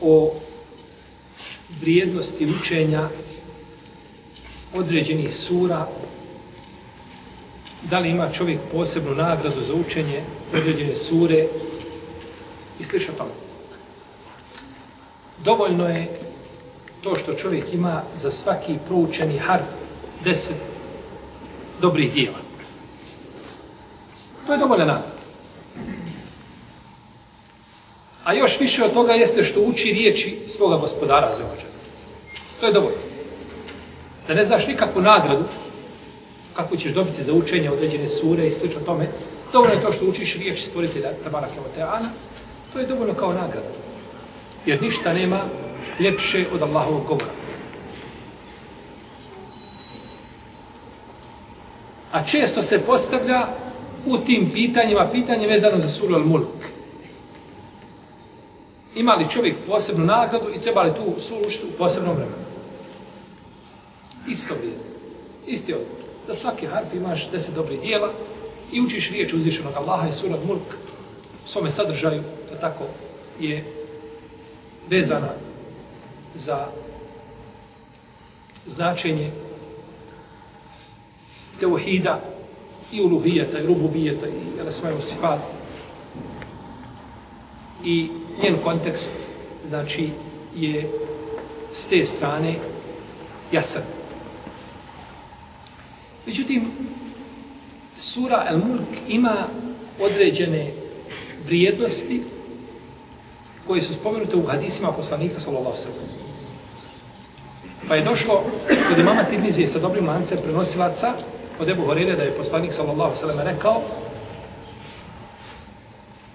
o vrijednosti učenja određenih sura, da li ima čovjek posebnu nagradu za učenje određene sure i slično tome. Dovoljno je to što čovjek ima za svaki proučeni harf deset dobrih dijela. To je dovoljna nagrada. A još više od toga jeste što uči riječi svoga gospodara za ođe. To je dovoljno. Da ne znaš nikakvu nagradu kako ćeš dobiti za učenje određene sure i slično tome, dovoljno je to što učiš riječi stvoritelja Tabara Kevoteana, to je dovoljno kao nagrada. Jer ništa nema ljepše od Allahovog govora. A često se postavlja u tim pitanjima, pitanje vezano za suru Al-Mulk ima li čovjek posebnu nagradu i treba li tu slušiti u posebnom vremenu. Isto vrijedi. Isti odgovor. Da svaki harf imaš deset dobrih dijela i učiš riječ uzvišenog Allaha i surat mulk u svome sadržaju, da tako je vezana za značenje teuhida i uluhijeta i rububijeta i elesmaju sifat i njen kontekst znači je s te strane jasan. Međutim, sura El Mulk ima određene vrijednosti koje su spomenute u hadisima poslanika sallallahu sallam. Pa je došlo kod imama Tirmizije sa dobrim lancem prenosilaca od Ebu Horele da je poslanik sallallahu sallam rekao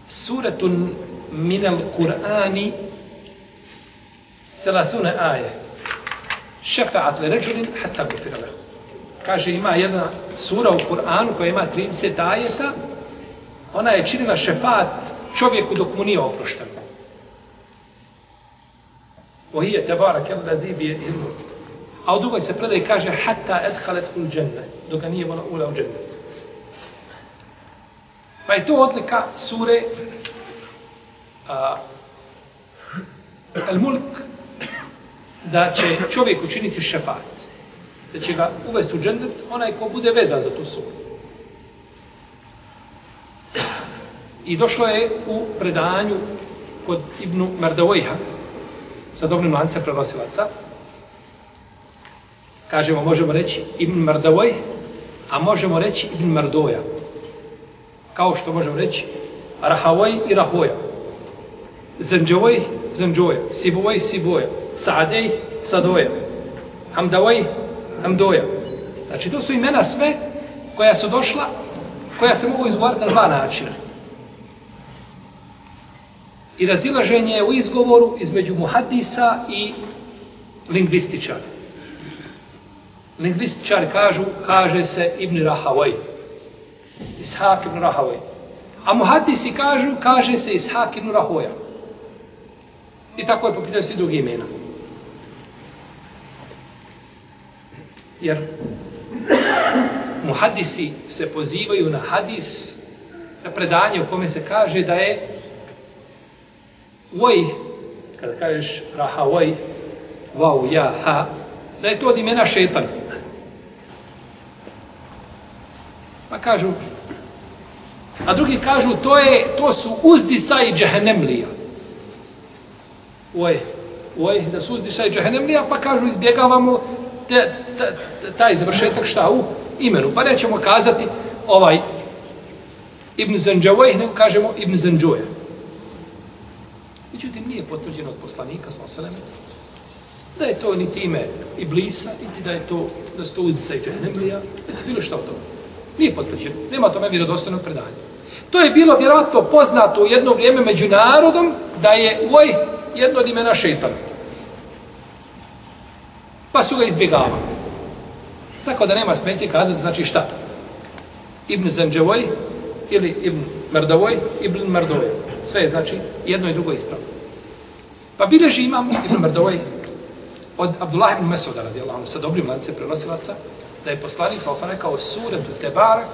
suratun min al-Qur'ani 30 aje. Šefa'at li ređulin hatta gufira lehu. Kaže, ima jedna sura u Kur'anu koja ima 30 ajeta, ona je činila šefat čovjeku dok mu nije oprošteno. Ohije tebara kel ladhi bi jedih A u drugoj se predaj kaže hatta edhalet ul dženne, dok ga nije vola ula u dženne. Pa je to odlika sure Al-Mulk da će čovjek učiniti šefat, da će ga uvesti u džennet onaj ko bude vezan za tu suru. I došlo je u predanju kod Ibnu Mardavojha sa dobrim lancem prenosilaca. Kažemo, možemo reći Ibn Mardavoj, a možemo reći Ibn Mardoja. Kao što možemo reći Rahavoj i Rahoja. Zanđovoj, Zanđoja, Sibovoj, Siboja, Saadej, Sadoja, Hamdavoj, Hamdoja. Znači, to su imena sve koja su došla, koja se mogu izgovarati na dva načina. I razilaženje je u izgovoru između muhadisa i lingvističara. Lingvističari kažu, kaže se Ibn Rahavoj. Ishak ibn Rahavoj. A muhadisi kažu, kaže se Ishak ibn Rahoja. I tako je po pitanju svi drugi imena. Jer muhadisi se pozivaju na hadis, na predanje u kome se kaže da je voj, kada kažeš raha voj, vau, ja, ha, da je to od imena šetan. Pa kažu, a drugi kažu, to, je, to su uzdisa i džehennemlija oj, oj, da su uzdišaj džahenemlija, pa kažu izbjegavamo te, te, te, taj završetak šta u imenu. Pa nećemo kazati ovaj Ibn Zanđavoj, nego kažemo Ibn Zanđoja. Međutim, nije potvrđeno od poslanika, sa osaleme, da je to niti ime Iblisa, niti da je to, da su to uzdišaj džahenemlija, niti znači, bilo šta o tome. Nije potvrđeno. Nema tome vjerodostojnog predanja. To je bilo vjerojatno poznato u jedno vrijeme među narodom da je oj jedno od imena šetan. Pa su ga izbjegavali. Tako da nema smetje kazati znači šta? Ibn Zemđevoj ili Ibn Mrdovoj, Ibn Mrdovoj. Sve je znači jedno i drugo ispravno. Pa bileži imam Ibn Mrdovoj od Abdullah ibn Mesuda radijallahu anhu sa dobrim lancem prenosilaca da je poslanik sallallahu alejhi rekao suratu Tebarak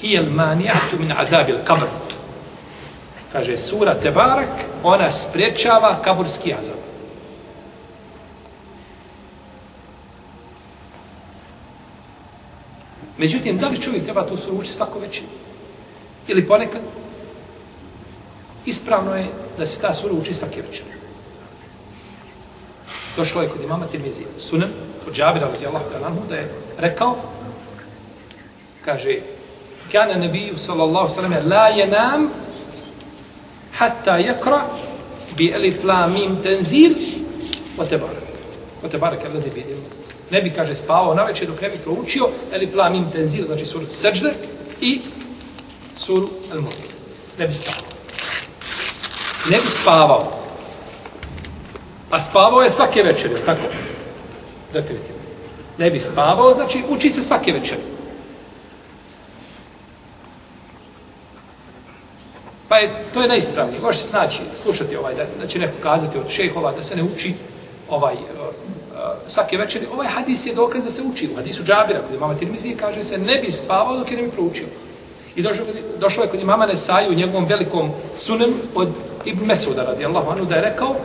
hiya al-mani'atu min azab al-qabr. Kaže sura Tebarak ona sprečava kaburski azab. Međutim, da li čovjek treba tu suru učiti svako večer? Ili ponekad? Ispravno je da se ta sura uči svake večer. Došlo je kod imama Tirmizi, sunan, od Džabira, od Allah, da je rekao, kaže, kana nebiju, sallallahu sallam, la je nam, hatta yakra bi alif lam mim tanzil wa tabarak wa tabarak allazi bi yadihi. Ne bi, kaže, spavao na večer dok ne bi proučio alif lam mim tanzil znači suru seđde i suru al-mulk. Ne bi spavao. Ne bi spavao. A spavao je svake večeri, tako? Definitivno. Ne bi spavao, znači uči se svake večeri. Pa je, to je najispravnije. Možete znači, slušati ovaj, da, da će neko kazati od šehova da se ne uči ovaj, uh, svake večeri. Ovaj hadis je dokaz da se uči. U hadisu Džabira, kod imama Tirmizije, kaže se ne bi spavao dok je ne bi proučio. I došlo, došlo je kod imama Nesaju u njegovom velikom sunem od Ibn Mesuda radijallahu anhu da je rekao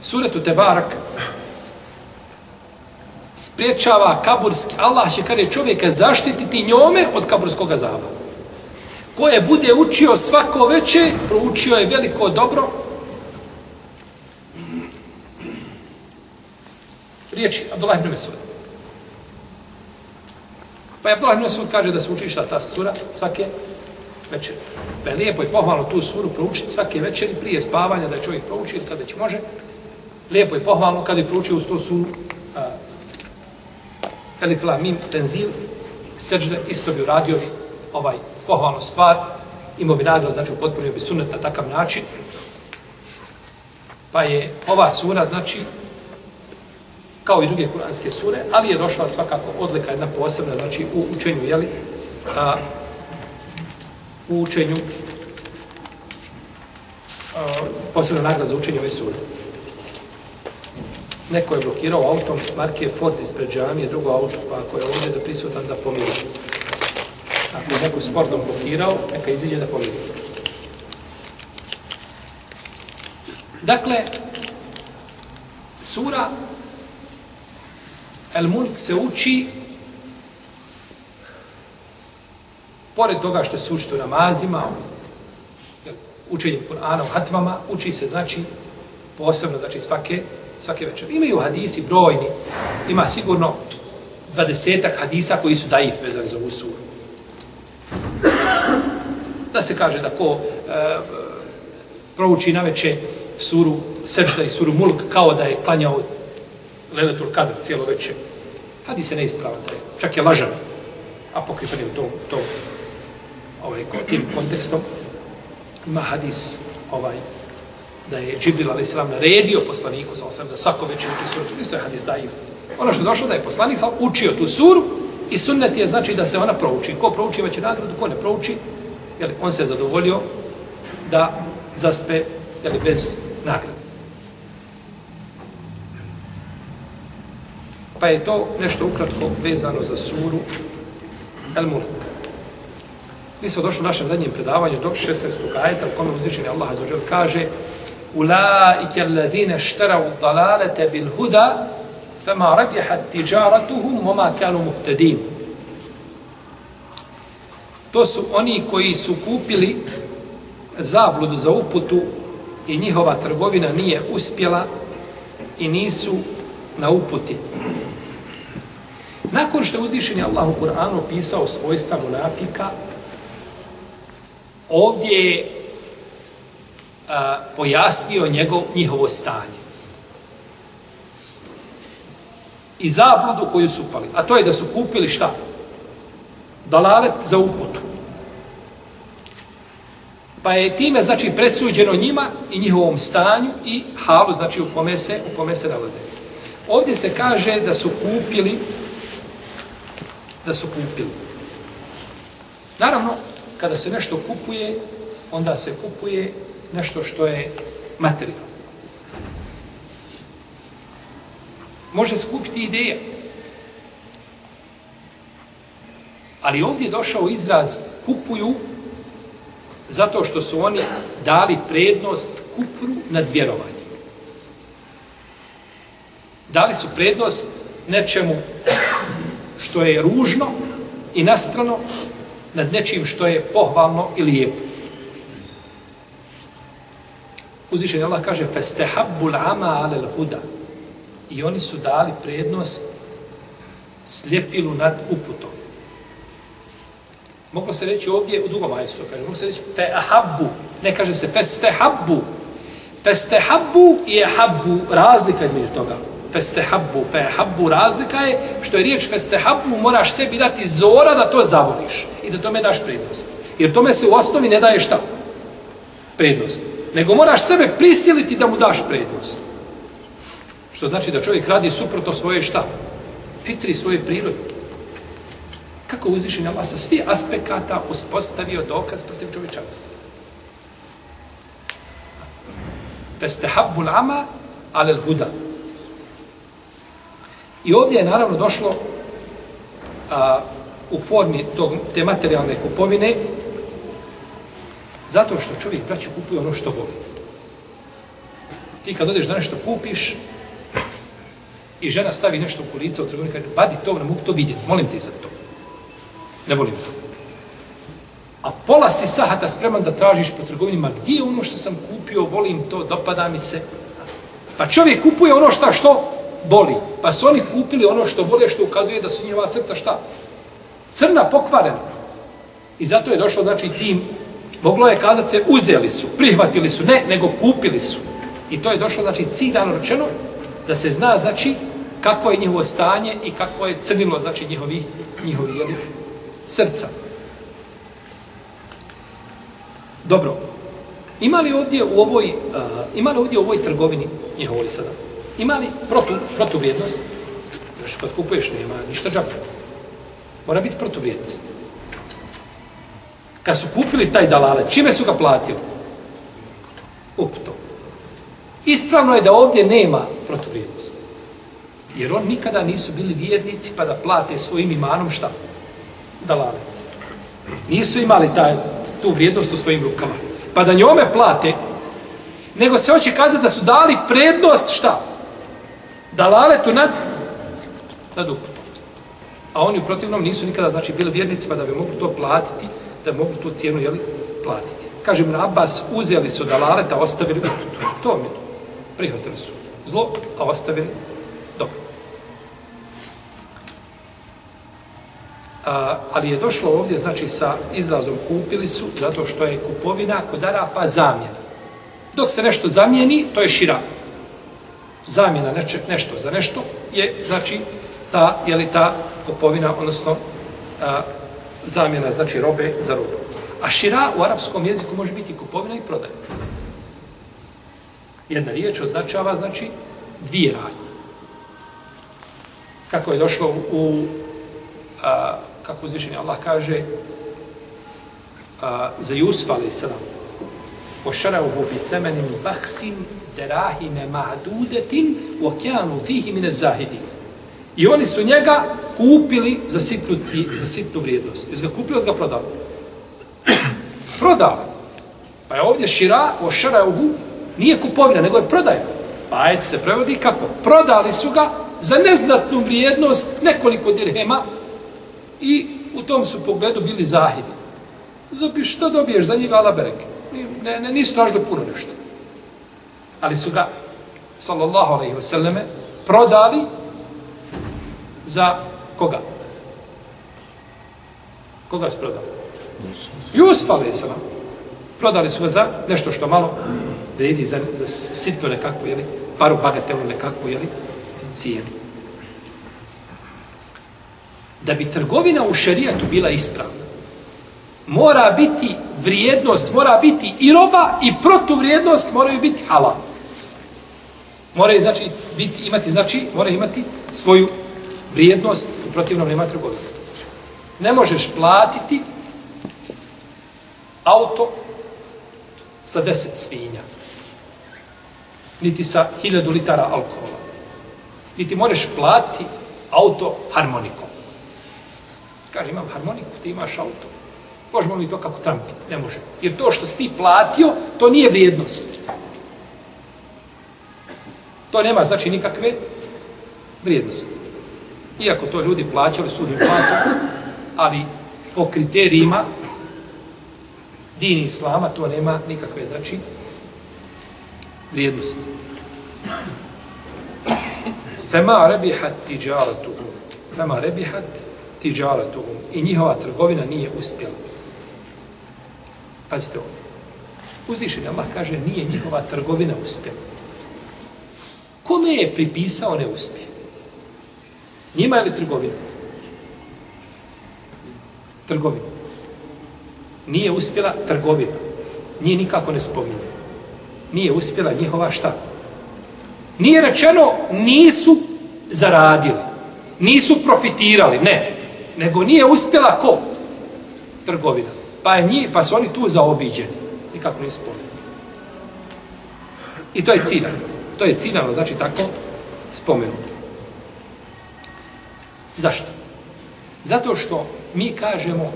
suretu Tebarak spriječava kaburski, Allah će kada čovjeka zaštititi njome od kaburskog azaba. Ko je bude učio svako veće, proučio je veliko dobro. Riječi Abdullah ibn Mesud. Pa je Abdullah ibn Mesud kaže da se uči šta ta sura svake večeri. Pa je lijepo i pohvalno tu suru proučiti svake večeri prije spavanja da je čovjek prouči ili kada će može. Lijepo i pohvalno kada je proučio uz to suru a, Elif La Tenzil seđde isto bi uradio ovaj pohvalnu stvar imao bi nagradu, znači upotpunio bi sunet na takav način. Pa je ova sura, znači, kao i druge kuranske sure, ali je došla svakako odlika jedna posebna, znači u učenju, jeli, a, u učenju posebno nagrad za učenje ove sure. Neko je blokirao autom marke Ford ispred džamije, drugo auto, pa ako je ovdje da prisutan da pomiru. Ako neko sportom blokirao, neka iziđe da pobjedi. Dakle, sura El Mulk se uči pored toga što se uči u namazima, učenjem Kur'ana u hatvama, uči se, znači, posebno, znači, svake, svake večer. Imaju hadisi brojni, ima sigurno dvadesetak hadisa koji su daif vezani za ovu suru. Da se kaže da ko e, prouči na veče suru Sečda i suru Mulk kao da je klanjao Leletul Kadr cijelo veče. Hadis se neispravan, čak je lažan apokrifan je u tom, tom ovaj, tim kontekstom, ima hadis ovaj, da je Džibril a.s. naredio poslaniku sa da svako večer uči suru. Isto je hadis daiv. Ono što je došlo da je poslanik sa učio tu suru i sunnet je znači da se ona prouči. Ko prouči već nagradu, ko ne prouči, jeli, on se je zadovoljio da zaspe jeli, bez nagrade. Pa je to nešto ukratko vezano za suru El Mulk. Mi smo došli u našem zadnjem predavanju do 16. ajeta u kome uzvišeni Allah azuđel kaže Ulaike alladine šteravu dalalete bil huda fema rabihat tijaratuhum vama kanu muhtedin. To su oni koji su kupili zabludu za uputu i njihova trgovina nije uspjela i nisu na uputi. Nakon što je uzvišen Allah u Kur'anu opisao svojstva munafika, ovdje je a, pojasnio njegov, njihovo stanje. I zabludu koju su pali. A to je da su kupili šta? Dalalet za uputu. Pa je time, znači, presuđeno njima i njihovom stanju i halu, znači, u kome se, u kome se nalaze. Ovdje se kaže da su kupili, da su kupili. Naravno, kada se nešto kupuje, onda se kupuje nešto što je materijalno. Može skupiti ideja. Ali ovdje je došao izraz kupuju zato što su oni dali prednost kufru nad vjerovanjem. Dali su prednost nečemu što je ružno i nastrano nad nečim što je pohvalno i lijepo. Uzvišen Allah kaže فَسْتَحَبُّ الْعَمَا عَلَى الْهُدَى I oni su dali prednost slijepilu nad uputom. Moglo se reći ovdje u drugom ajsu, kaže, moglo se reći fe'ahabbu, ne kaže se festehabbu. Festehabbu i ahabbu, razlika između toga. Festehabbu, fe'ahabbu, razlika je što je riječ festehabbu, moraš sebi dati zora da to zavoliš i da tome daš prednost. Jer tome se u osnovi ne daje šta? Prednost. Nego moraš sebe prisiliti da mu daš prednost. Što znači da čovjek radi suprotno svoje šta? Fitri svoje prirode kako uzvišen Allah sa svih aspekata uspostavio dokaz protiv čovječanstva. Festehabbu l'ama ale l'huda. I ovdje je naravno došlo a, u formi tog, te materijalne kupovine zato što čovjek braću kupuje ono što voli. Ti kad odeš da nešto kupiš i žena stavi nešto u kulica u trgovini, kaže, badi to, ne mogu to vidjeti, molim ti za to. Ne volim to. A pola si sahata spreman da tražiš po trgovinima gdje je ono što sam kupio, volim to, dopada mi se. Pa čovjek kupuje ono šta što voli. Pa su oni kupili ono što vole, što ukazuje da su njihova srca šta? Crna, pokvarena. I zato je došlo, znači, tim, moglo je kazati se, uzeli su, prihvatili su, ne, nego kupili su. I to je došlo, znači, ciljano rečeno, da se zna, znači, kakvo je njihovo stanje i kakvo je crnilo, znači, njihovi, njihovi, jeli, srca. Dobro. Ima li ovdje u ovoj, uh, ima li ovdje u ovoj trgovini, njihovoj sada, ima li protu, protuvrijednost? Još kad kupuješ nema ništa džaka. Mora biti protuvrijednost. Kad su kupili taj dalale, čime su ga platili? Uputom. Ispravno je da ovdje nema protuvrijednosti. Jer on nikada nisu bili vjernici pa da plate svojim imanom šta? Dalalet. Nisu imali taj, tu vrijednost u svojim rukama. Pa da njome plate, nego se hoće kazati da su dali prednost šta? Dalaletu nad, nad uputom. A oni u protivnom nisu nikada znači bili vjernici pa da bi mogli to platiti, da bi mogli tu cijenu jeli, platiti. Kaže mu Abbas, uzeli su dalaleta, ostavili uputu. To mi prihvatili su zlo, a ostavili A, ali je došlo ovdje, znači, sa izrazom kupili su, zato što je kupovina kod Arapa zamjena. Dok se nešto zamijeni, to je šira. Zamjena neče, nešto za nešto je, znači, ta, je li ta kupovina, odnosno, a, zamjena, znači, robe za robu. A šira u arapskom jeziku može biti kupovina i prodaj. Jedna riječ označava, znači, dvije radnje. Kako je došlo u a, kako uzvišeni Allah kaže a, za Jusuf alaih sallam ošarauhu bi semenim baksim derahime ma'dudetin u okeanu fihi mine zahidin. I oni su njega kupili za sitnu, za sitnu vrijednost. Jesu ga kupili, ga prodali? Prodali. Pa je ovdje šira ošarauhu nije kupovina, nego je prodaj pa ajte se prevodi kako? Prodali su ga za neznatnu vrijednost nekoliko dirhema I u tom su pogledu bili zahidi. Zapi, što dobiješ za njega, ala bereke? Ne, ne, nisu tražili puno nešto. Ali su ga, sallallahu alaihi wa sallame, prodali za koga? Koga su prodali? Jusuf alaihi sallam. Prodali su ga za nešto što malo vredi, za, za sitno nekakvu, jeli, paru bagatelu nekakvu, jeli, cijenu da bi trgovina u šerijatu bila ispravna, mora biti vrijednost mora biti i roba i protuvrijednost moraju biti halal. Moraju znači biti imati znači mora imati svoju vrijednost u protivnom nema trgovine. Ne možeš platiti auto sa 10 svinja. Niti sa 1000 litara alkohola. Niti možeš platiti auto harmonikom. Kaže, imam harmoniku, ti imaš auto. Možemo li to kako trampiti? Ne može. Jer to što si ti platio, to nije vrijednost. To nema znači nikakve vrijednosti. Iako to ljudi plaćali suhim platom, ali po kriterijima dini islama to nema nikakve znači vrijednosti. Fema rebihat tiđaratuhum. Fema rebihat tiđaratuhum. I njihova trgovina nije uspjela. Pazite ovdje. Uzvišen Allah kaže nije njihova trgovina uspjela. Kome je pripisao neuspjeh? Njima ili trgovina? Trgovina. Nije uspjela trgovina. Nije nikako ne spominje. Nije uspjela njihova šta? Nije rečeno nisu zaradili. Nisu profitirali. Ne. Nego nije uspjela ko? Trgovina. Pa, je njih, pa su oni tu zaobiđeni. Nikako ne spomenuti. I to je ciljano. To je ciljano, znači tako spomenuto. Zašto? Zato što mi kažemo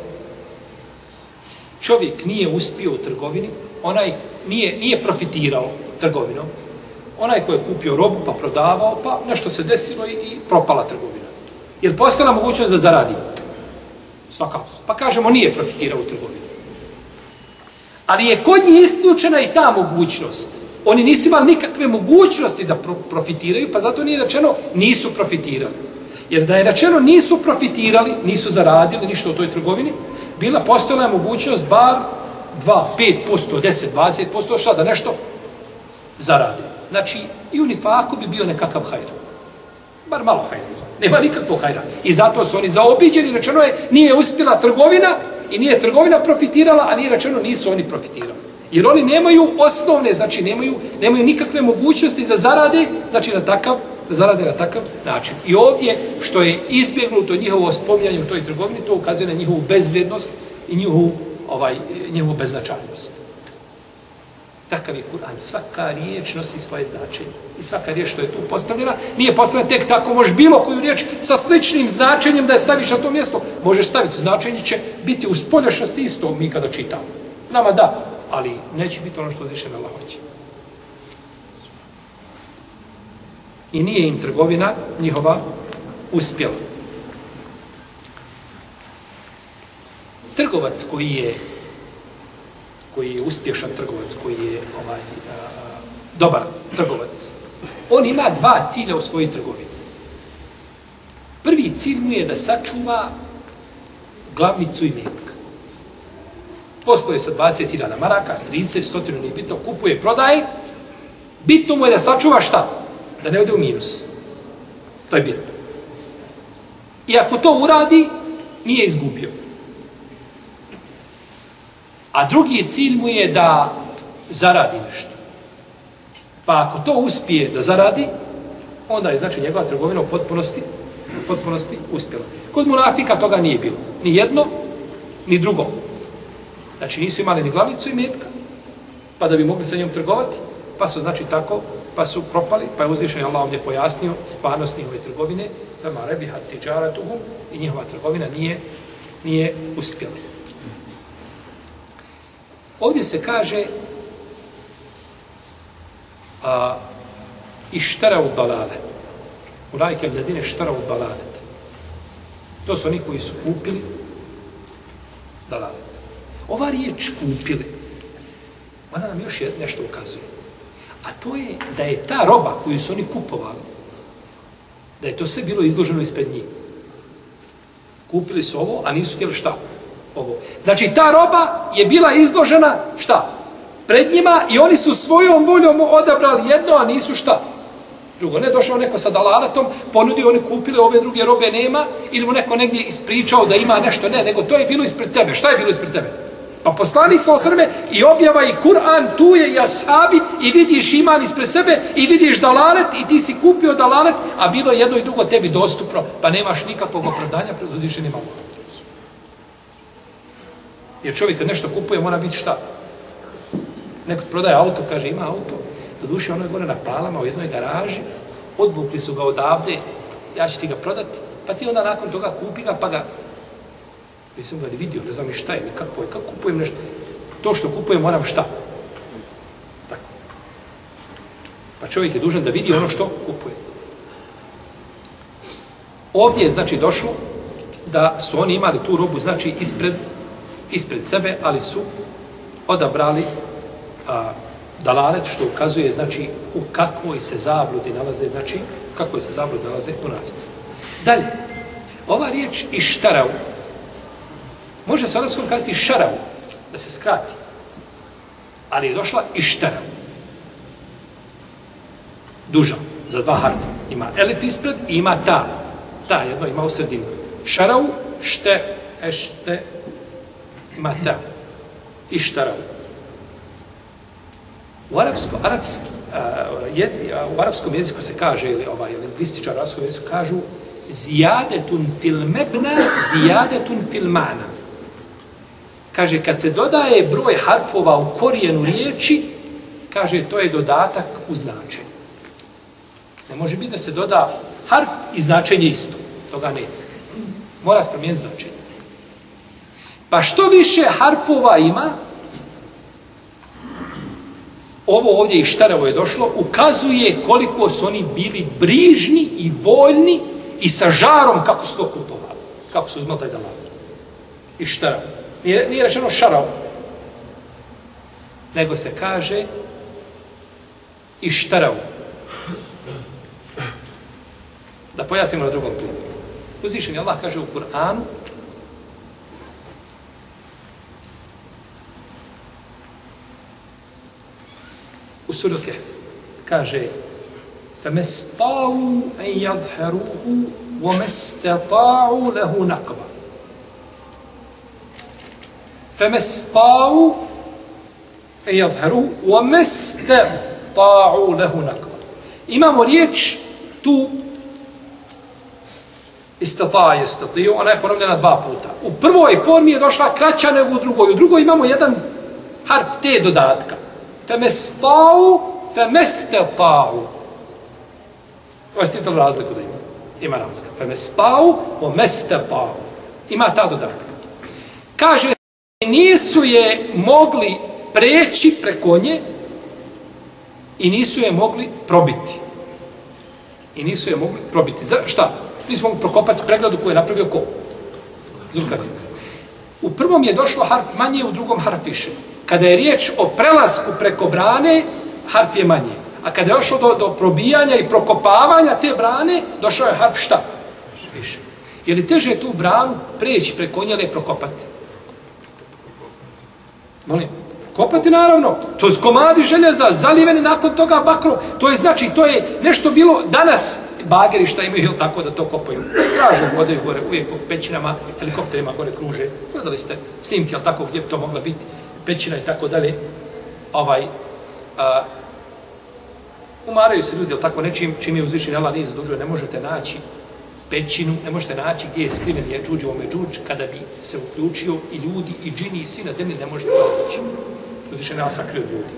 čovjek nije uspio u trgovini, onaj nije, nije profitirao trgovinom, onaj ko je kupio robu pa prodavao, pa nešto se desilo i, i propala trgovina. Jer postala mogućnost da zaradimo. Svakako. Pa kažemo nije profitirao u trgovini. Ali je kod njih isključena i ta mogućnost. Oni nisu imali nikakve mogućnosti da profitiraju, pa zato nije rečeno nisu profitirali. Jer da je rečeno nisu profitirali, nisu zaradili ništa u toj trgovini, bila postojala mogućnost bar 2, 5%, 10, 20%, šta da nešto zarade. Znači, i u nifaku bi bio nekakav hajr. Bar malo hajra. Nema nikakvog hajra. I zato su oni zaobiđeni, rečeno je, nije uspjela trgovina i nije trgovina profitirala, a nije rečeno, nisu oni profitirali. Jer oni nemaju osnovne, znači nemaju, nemaju nikakve mogućnosti da zarade, znači na takav da zarade na takav način. I ovdje, što je izbjegnuto njihovo spominjanje u toj trgovini, to ukazuje na njihovu bezvrednost i njihovu, ovaj, njihovu beznačajnost. Takav je Kur'an. Svaka riječ nosi svoje značenje. I svaka riječ što je tu postavljena, nije postavljena tek tako, možeš bilo koju riječ sa sličnim značenjem da je staviš na to mjesto. Možeš staviti značenje, će biti u spoljašnosti isto mi kada čitamo. Nama da, ali neće biti ono što više na lahoće. i nije im trgovina njihova uspjela. Trgovac koji je koji je uspješan trgovac, koji je ovaj, a, dobar trgovac, on ima dva cilja u svojoj trgovini. Prvi cilj mu je da sačuva glavnicu i metka. Postoje sa 20.000 maraka, 30, 100, nije bitno, kupuje, prodaje. Bitno mu je da sačuva šta? da ne ode u minus. To je bitno. I ako to uradi, nije izgubio. A drugi cilj mu je da zaradi nešto. Pa ako to uspije da zaradi, onda je znači njegova trgovina u potpunosti, u potpunosti uspjela. Kod munafika toga nije bilo. Ni jedno, ni drugo. Znači nisu imali ni glavnicu i metka, pa da bi mogli sa njom trgovati, pa su znači tako pa su propali, pa je uzvišen Allah ovdje pojasnio stvarnost njihove trgovine, fema rebiha tiđaratuhum i njihova trgovina nije, nije uspjela. Ovdje se kaže a, ištara u dalale. U lajke mladine štara u dalale. To su oni koji su kupili dalale. Ova riječ kupili, ona nam još nešto ukazuje. A to je da je ta roba koju su oni kupovali, da je to sve bilo izloženo ispred njih. Kupili su ovo, a nisu htjeli šta? Ovo. Znači, ta roba je bila izložena šta? Pred njima i oni su svojom voljom odabrali jedno, a nisu šta? Drugo, ne došao neko sa dalalatom, ponudio, oni kupili, ove druge robe nema, ili mu neko negdje ispričao da ima nešto, ne, nego to je bilo ispred tebe. Šta je bilo ispred tebe? Pa poslanik sa osrme i objava i Kur'an, tu je i ashabi i vidiš iman ispred sebe i vidiš dalalet i ti si kupio dalalet, a bilo jedno i drugo tebi dostupno, pa nemaš nikakvog opravdanja pred uzvišenim Allahom. Jer čovjek kad nešto kupuje mora biti šta? Neko prodaje auto, kaže ima auto, do duše ono je gore na palama u jednoj garaži, odvukli su ga odavde, ja ću ti ga prodati, pa ti onda nakon toga kupi ga, pa ga Nisam ga vidio, ne znam ni šta je, ni kako je, kako kupujem nešto. To što kupujem moram šta? Tako. Pa čovjek je dužan da vidi ono što kupuje. Ovdje je znači došlo da su oni imali tu robu znači ispred, ispred sebe, ali su odabrali a, dalalet što ukazuje znači u kakvoj se zabludi nalaze, znači kakvoj se zabludi nalaze u. Dalje, ova riječ i štarau, Može se odnoskom kazati šarau, da se skrati. Ali je došla i štarau. Duža, za dva harfa. Ima elif ispred i ima ta. Ta jedno ima u sredinu. Šaravu, šte, ešte, mata, ta. U arapsko, arapski, uh, jez, uh, u arapskom jeziku se kaže, ili ovaj, lingvističar u arapskom jeziku kažu, zijadetun fil mebna, zijadetun fil mana. Kaže, kad se dodaje broj harfova u korijenu riječi, kaže, to je dodatak u značenju. Ne može biti da se doda harf i značenje isto. Toga ne. Mora se promijeniti značenje. Pa što više harfova ima, ovo ovdje i štarevo je došlo, ukazuje koliko su oni bili brižni i voljni i sa žarom kako su to kupovali. Kako su uzmali taj dalat. I štarevo. Nije, nije rečeno šarao. Nego se kaže i štarao. Da pojasnimo na drugom primjeru. Uzvišen je Allah kaže u Kur'anu u suru Kehf kaže فَمَسْتَاوُوا أَنْ يَظْهَرُوهُ وَمَسْتَطَاعُوا لَهُ نَقْبًا فمستطاعوا أن يظهروا وما استطاعوا له نقبا imamo riječ tu istata je istatio, ona je ponovljena dva puta. U prvoj formi je došla kraća nego u drugoj. U drugoj imamo jedan harf te dodatka. Femestau, femestetau. Osjetite li razliku da ima? Ima razlika. Temestau, o mestetau. Ima ta dodatka. Kaže nisu je mogli preći preko nje i nisu je mogli probiti. I nisu je mogli probiti. Za, šta? Nisu mogli prokopati pregradu koju je napravio ko? Zulkarnin. U prvom je došlo harf manje, u drugom harf više. Kada je riječ o prelasku preko brane, harf je manje. A kada je došlo do, do probijanja i prokopavanja te brane, došao je harf šta? Više. Je li teže tu branu preći preko nje ili prokopati? Molim, kopati naravno, to je komadi željeza, zaliveni nakon toga bakrom, to je znači, to je nešto bilo danas, bageri šta imaju, jel tako da to kopaju, traže vode gore, uvijek po pećinama, helikopterima gore kruže, gledali ste snimke, jel tako, gdje bi to mogla biti, pećina i tako dalje, ovaj, a, umaraju se ljudi, tako, nečim, čim je uzvišen, Allah nije zadužio, ne možete naći pećinu, ne možete naći gdje je skriven je džuđ ome džuđ, kada bi se uključio i ljudi, i džini, i svi na zemlji, ne možete to naći. Uzvišen Allah sakrio ljudi.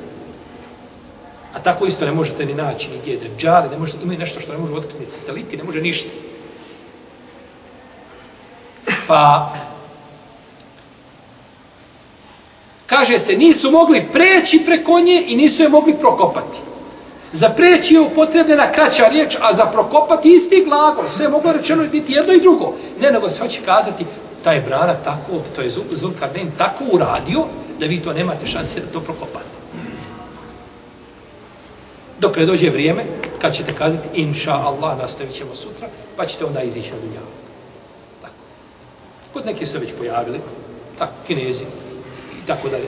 A tako isto ne možete ni naći ni gdje džali, ne možete, imaju nešto što ne može otkriti, ni sateliti, ne može ništa. Pa, kaže se, nisu mogli preći preko nje i nisu je mogli prokopati. Za preći je upotrebljena kraća riječ, a za prokopati isti glagol. Sve je moglo rečeno biti jedno i drugo. Ne, nego se hoće kazati, ta je brana tako, to je Zulkarnein tako uradio, da vi to nemate šanse da to prokopate. Dok ne dođe vrijeme, kad ćete kazati, inša Allah, nastavit ćemo sutra, pa ćete onda izići na dunjavu. Tako. Kod neki su već pojavili, tako, kinezi, tako dalje.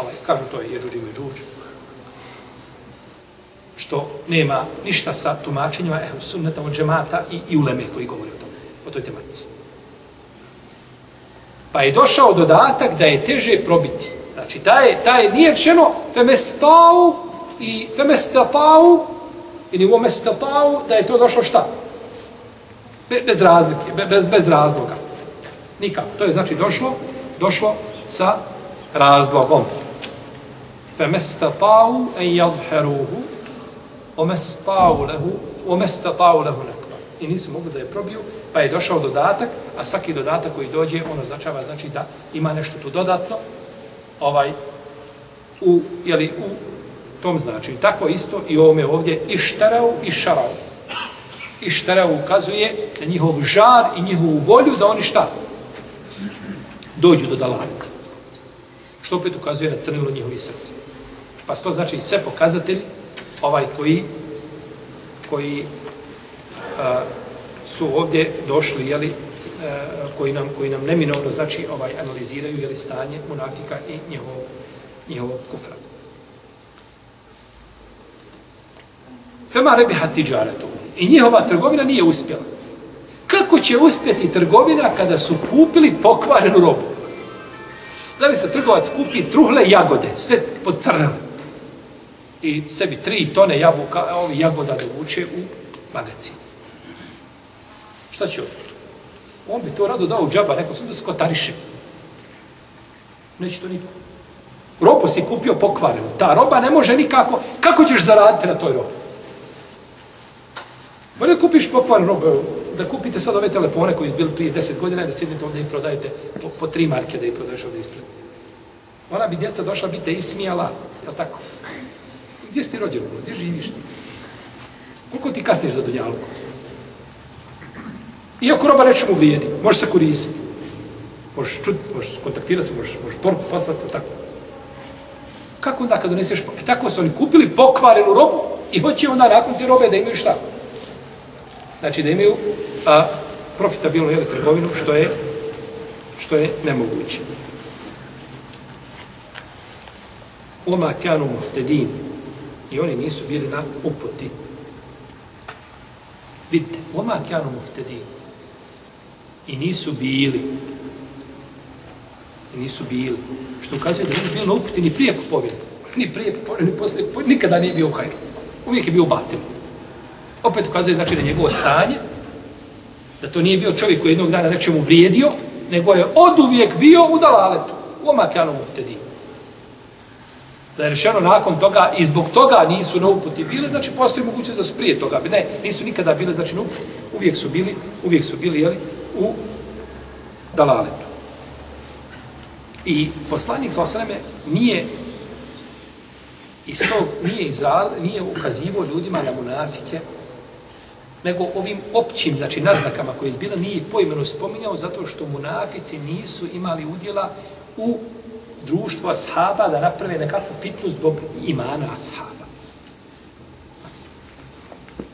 Ovaj, kažu, to je jeđuđ i međuđ. što nema ništa sa tumačenjima ehlu sunneta od džemata i, i uleme koji govori o tome, o toj tematici. Pa je došao dodatak da je teže probiti. Znači, taj, taj nije rečeno femestau i femestatau ili uomestatau da je to došlo šta? Be, bez razlike, be, bez, bez razloga. Nikako. To je znači došlo, došlo sa razlogom. فَمَسْتَطَاوُ أَنْ jazheruhu وَمَسْتَطَاوُ لَهُ وَمَسْتَطَاوُ لَهُ نَكْبَ I nisu mogli da je probiju, pa je došao dodatak, a svaki dodatak koji dođe, ono označava znači da ima nešto tu dodatno, ovaj, u, jeli, u tom znači. Tako isto i ovome ovdje i štarao i šarao. I štarao ukazuje na njihov žar i njihovu volju da oni šta? Dođu do dalavita. Što opet ukazuje na crnilo njihovi srce. Pa to znači sve pokazatelji ovaj koji koji a, su ovdje došli, jeli, a, koji nam, koji nam neminovno znači ovaj analiziraju jeli, stanje munafika i njihovog njihovog kufra. Fema rebiha tiđaretu. I njihova trgovina nije uspjela. Kako će uspjeti trgovina kada su kupili pokvarenu robu? Da se trgovac kupi truhle jagode, sve pod crnom. I sebi tri tone jabuka, ovi jagoda dovuče u magazin. Šta će on? On bi to rado dao u džaba, neko sam da skotariše. Neće to niko. Robu si kupio pokvarenu. Ta roba ne može nikako... Kako ćeš zaraditi na toj robi? Bolje kupiš pokvarenu robu. Da kupite sad ove telefone koji su bili prije deset godina da sjednete ovdje i prodajete po, po tri marke da ih prodaješ ovdje ispred. Ona bi djeca došla biti ismijala. Je tako? Gdje si ti rođen? Gdje živiš ti? Koliko ti kasniš za dunjalku? Iako roba nečemu vrijedi, može se koristiti. Možeš čuti, možeš kontaktirati se, možeš, možeš poruku poslati, tako. Kako onda kad doneseš, e tako su oni kupili pokvarenu robu i hoće onda nakon te robe da imaju šta? Znači da imaju a, profitabilnu jeli, trgovinu, što je, što je nemoguće. Oma kanu muhtedin. I oni nisu bili na uputi. Vidite, oma kanu muhtedin. I nisu bili. I nisu bili što ukazuje da nije bili na uputi ni prije kupovine. Ni prije kupovine, ni posle kupovine, nikada nije bio u hajru. Uvijek je bio u batinu. Opet ukazuje znači da njegovo stanje, da to nije bio čovjek koji jednog dana nečemu vrijedio, nego je od uvijek bio u dalaletu. U omakjanu muhtedi. Da je rešeno nakon toga i zbog toga nisu na uputi bile, znači postoji mogućnost da su prije toga. Ne, nisu nikada bili, znači na uputi. Uvijek su bili, uvijek su bili, jeli, u dalaletu. I poslanik sa osreme nije iz tog, nije, izra, nije ukazivo ljudima na munafike, nego ovim općim, znači naznakama koje je izbila, nije ih spominjao zato što munafici nisu imali udjela u društvu ashaba da naprave nekakvu fitnu zbog imana ashaba.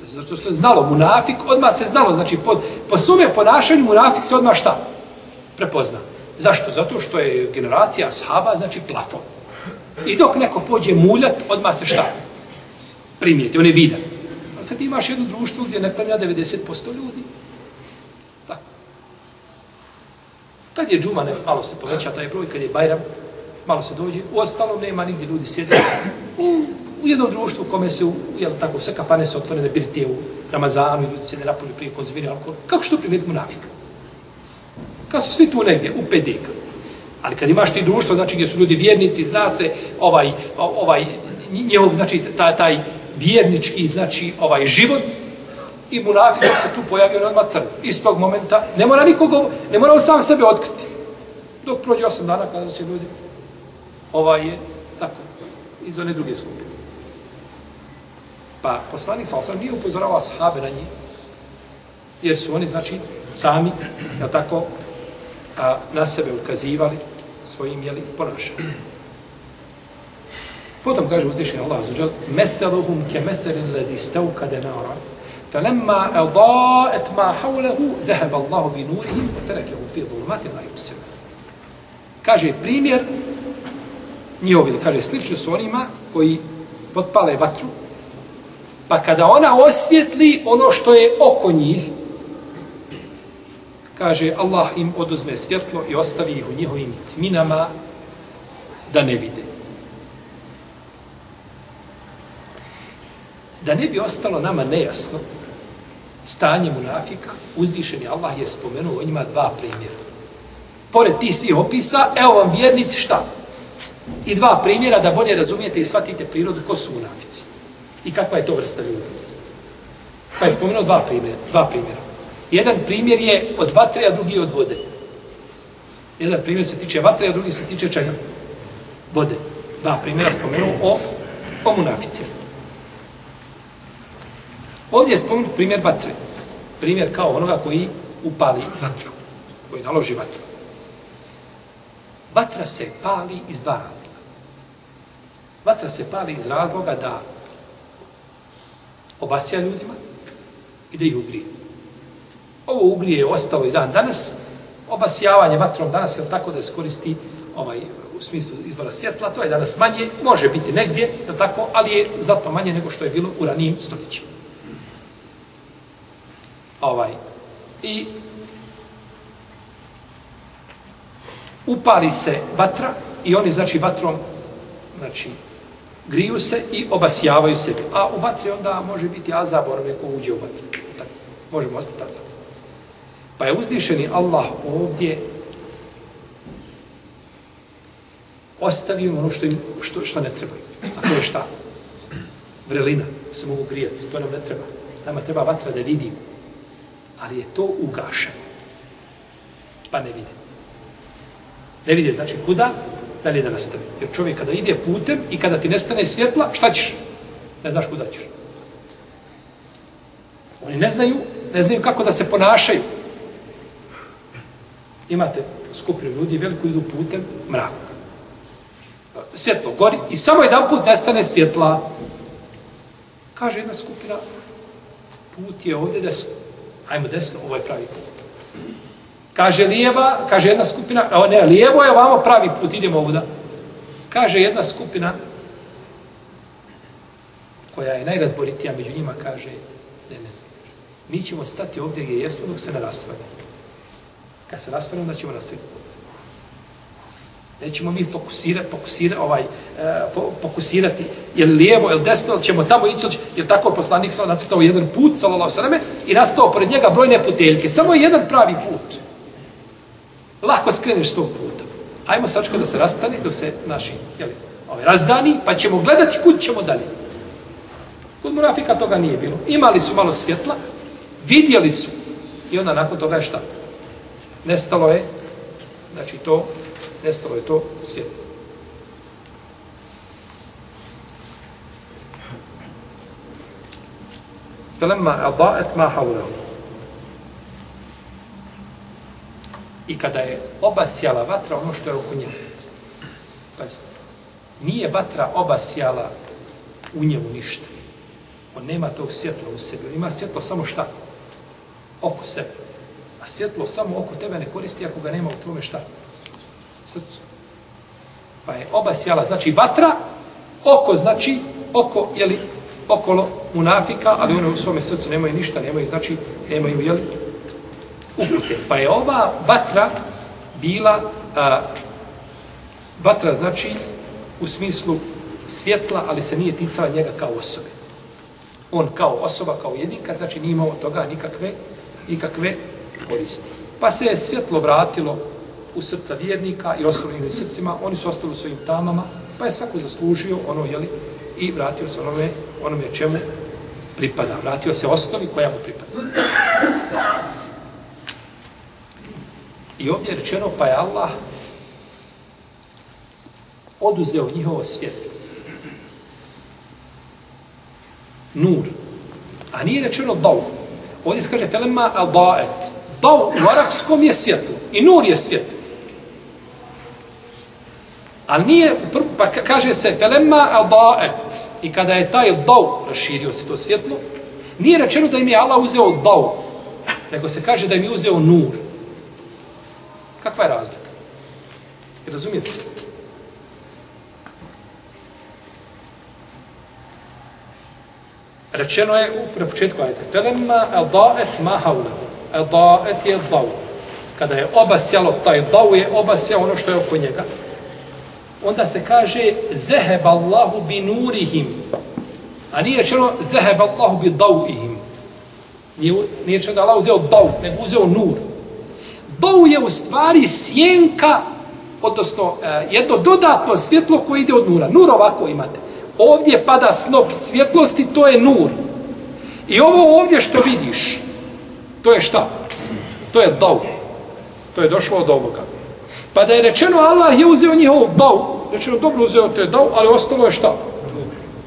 Zato što je znalo munafik, odmah se znalo, znači po, po sume ponašanju munafik se odmah šta? Prepoznao. Zašto? Zato što je generacija sahaba, znači plafon. I dok neko pođe muljat, odmah se šta? Primijeti, on je vidan. Kad imaš jedno društvo gdje ne klanja 90% ljudi, tako. Kad je džuma, ne, malo se poveća taj broj, kad je bajram, malo se dođe, u ostalom nema nigdje ljudi sjede. U, u jednom društvu kome se, jel tako, sve kafane se otvorene, birtije u Ramazanu, ljudi se ne napolju prije konzumiraju alkohol. Kako što primijeti munafika? Kad su svi tu negdje, u pedika. Ali kad imaš ti društvo, znači gdje su ljudi vjernici, zna se ovaj, ovaj njihov, znači taj, taj vjernički, znači ovaj život, i munafik se tu pojavio na odmah crno. Iz tog momenta ne mora nikogo, ne mora on sam sebe otkriti. Dok prođe osam dana kada se ljudi, ovaj je tako, iz one druge skupine. Pa poslanik sa osam nije upozoravao ashabe na njih, jer su oni, znači, sami, ja tako, a, na sebe ukazivali svojim jeli, ponašanjem. Potom kaže uzvišen Allah azuđel, Meseluhum ke meselin ledi stavkade nara, فلما أضاءت ما حوله ذهب الله بنورهم وتركهم في ظلمات لا يبصرون kaže primjer njihovi kaže slično su onima koji potpale vatru pa kada ona osvjetli ono što je oko njih kaže Allah im oduzme svjetlo i ostavi ih u njihovim tminama da ne vide. Da ne bi ostalo nama nejasno stanje munafika, uzdišeni Allah je spomenuo o njima dva primjera. Pored tih svih opisa, evo vam vjernici šta? I dva primjera da bolje razumijete i shvatite prirodu ko su munafici. I kakva je to vrsta ljudi. Pa je spomenuo dva primjera. Dva primjera. Jedan primjer je od vatre, a drugi od vode. Jedan primjer se tiče vatre, a drugi se tiče čega? Vode. Dva primjera spomenuo o, o munaficima. Ovdje je spomenut primjer vatre. Primjer kao onoga koji upali vatru. Koji naloži vatru. Vatra se pali iz dva razloga. Vatra se pali iz razloga da obasja ljudima i da ih ugrije. Ovo ugrije je ostalo i dan danas. Obasjavanje vatrom danas je tako da se koristi ovaj, u smislu izvora svjetla. To je danas manje, može biti negdje, je tako, ali je zato manje nego što je bilo u ranijim stoljećima. Ovaj. I upali se vatra i oni, znači, vatrom, znači, griju se i obasjavaju se. A u vatri onda može biti azab onome ko uđe u vatru. Tako, možemo ostati azab. Pa je uzvišeni Allah ovdje ostavio ono što, im, što, što ne treba. A to je šta? Vrelina, se mogu grijati. To nam ne treba. Nama treba vatra da vidimo. Ali je to ugašeno. Pa ne vide. Ne vide, znači kuda, dalje da nastavi. Jer čovjek kada ide putem i kada ti nestane svjetla, šta ćeš? Ne znaš kuda ćeš. Oni ne znaju, ne znaju kako da se ponašaju. Imate skupinu ljudi, veliko idu putem, mrak. Svjetlo gori i samo jedan put nestane svjetla. Kaže jedna skupina, put je ovdje desno. Ajmo desno, ovo je pravi put. Kaže lijeva, kaže jedna skupina, a ne, lijevo je ovamo pravi put, idemo ovuda. Kaže jedna skupina, koja je najrazboritija među njima, kaže, ne, ne, mi ćemo stati ovdje gdje jesmo dok se ne rastvane. Kad se rastvane, onda ćemo nastaviti put. Nećemo mi ovaj, e, fokusirati, fokusirati, ovaj, uh, fokusirati, je li lijevo, je li desno, ćemo tamo ići, je tako poslanik sam nacitao jedan put, sallallahu sallam, i nastao pored njega brojne puteljke. Samo je jedan pravi put lako skreneš s tog puta. Hajmo sačka da se rastane, dok se naši jeli, ovaj, razdani, pa ćemo gledati kud ćemo dalje. Kod Murafika toga nije bilo. Imali su malo svjetla, vidjeli su i onda nakon toga je šta? Nestalo je, znači to, nestalo je to svjetlo. Felemma adaet ma haulehu. I kada je obasjala vatra ono što je oko njega. Pazite, nije vatra obasjala u njemu ništa. On nema tog svjetla u sebi. On ima svjetlo samo šta? Oko sebe. A svjetlo samo oko tebe ne koristi ako ga nema u tvome šta? Srcu. Pa je obasjala, znači vatra, oko znači, oko, jeli, okolo munafika, ali one u svome srcu nemaju ništa, nemaju, znači, nemaju, jeli, upute. Pa je ova vatra bila, a, vatra znači u smislu svjetla, ali se nije ticala njega kao osobe. On kao osoba, kao jedinka, znači nije imao toga nikakve, nikakve koristi. Pa se je svjetlo vratilo u srca vjernika i osnovnim srcima, oni su ostali u svojim tamama, pa je svako zaslužio ono, jeli, i vratio se onome, onome čemu pripada. Vratio se osnovi koja mu pripada. I ovdje je rečeno, pa je Allah oduzeo njihovo svjetlo. Nur. A nije rečeno dao. Ovdje se kaže felema al daet. Dao u arapskom je svjetlo. I nur je svjetlo. Ali nije, pa kaže se felemma adaet. I kada je taj dao raširio se to svjetlo, nije rečeno da im je Allah uzeo dao. Nego se kaže da im je uzeo nur. Kakva je razlika? Razumijete? Rečeno je u na početku ajte. Felemma adaet ma haulahu. adaet je dao. kada je obasjalo, taj dau je obasjao ono što je oko njega, onda se kaže zeheb Allahu bi nurihim. A nije rečeno zeheb Allahu bi dauihim. Nije, nije rečeno da Allah uzeo dau, nego uzeo nur. Dau je u stvari sjenka, odnosno e, jedno dodatno svjetlo koje ide od nura. Nur ovako imate. Ovdje pada snop svjetlosti, to je nur. I ovo ovdje što vidiš, to je šta? To je dau. To je došlo od ovoga. Pa da je rečeno Allah je uzeo njihov dau, Znači, rečeno dobro uzeo te dao, ali ostalo je šta?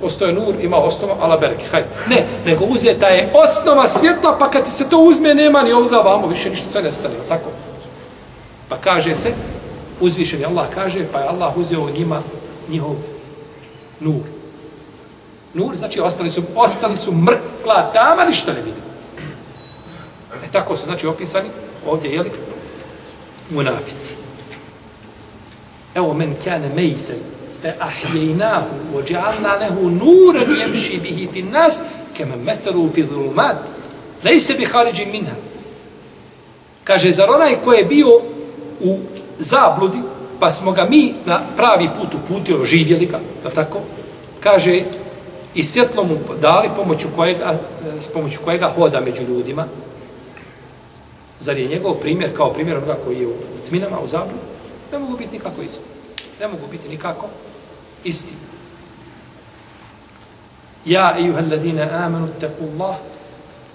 Ostoje nur, ima osnova, ala berke, hajde. Ne, nego uzeta je osnova svjetla, pa kad ti se to uzme, nema ni ovoga vamo, više ništa sve nestane, tako? Pa kaže se, uzvišeni Allah kaže, pa je Allah uzeo njima njihov nur. Nur znači ostali su, ostali su mrkla tama, ništa ne vidi. E tako su znači opisani ovdje, jeli? Munafici. Evo men kane mejten, fe ahjejnahu, ođa'alna nehu nuren jemši bihi fi nas, kema metheru fi dhulumat, lejse bi hariđi minha. Kaže, zar onaj ko je bio u zabludi, pa smo ga mi na pravi put uputili, živjeli ga, tako? Kaže, i svjetlo mu dali pomoću kojega, e, s pomoću kojega hoda među ljudima. Zar je njegov primjer kao primjer onoga koji je u tminama, u zabludi? Ne mogu biti nikako isti. Ne mogu biti nikako isti. Ja, ejuha ladine, amanu, teku Allah,